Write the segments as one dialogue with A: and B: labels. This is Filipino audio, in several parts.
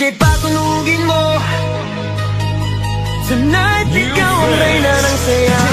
A: DJ, patulugin mo Tonight, ikaw ang reyna ng saya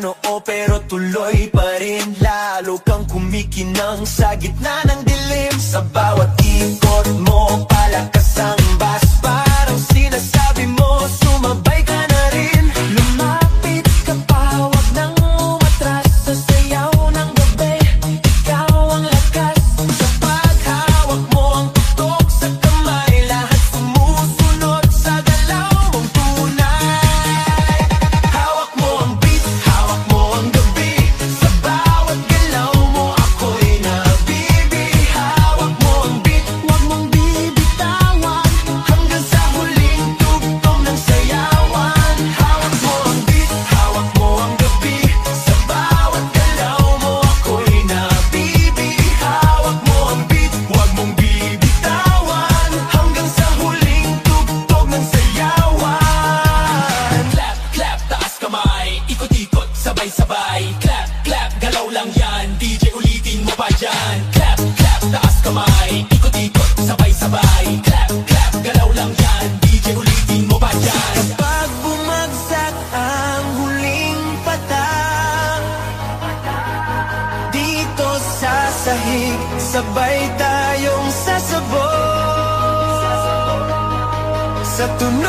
A: noo pero tuloy pa rin. Lalo kang kumikinang sa gitna ng dilim. Sa bawat ikot mo palakas ang basa sahig Sabay tayong sasabog. Sa tunay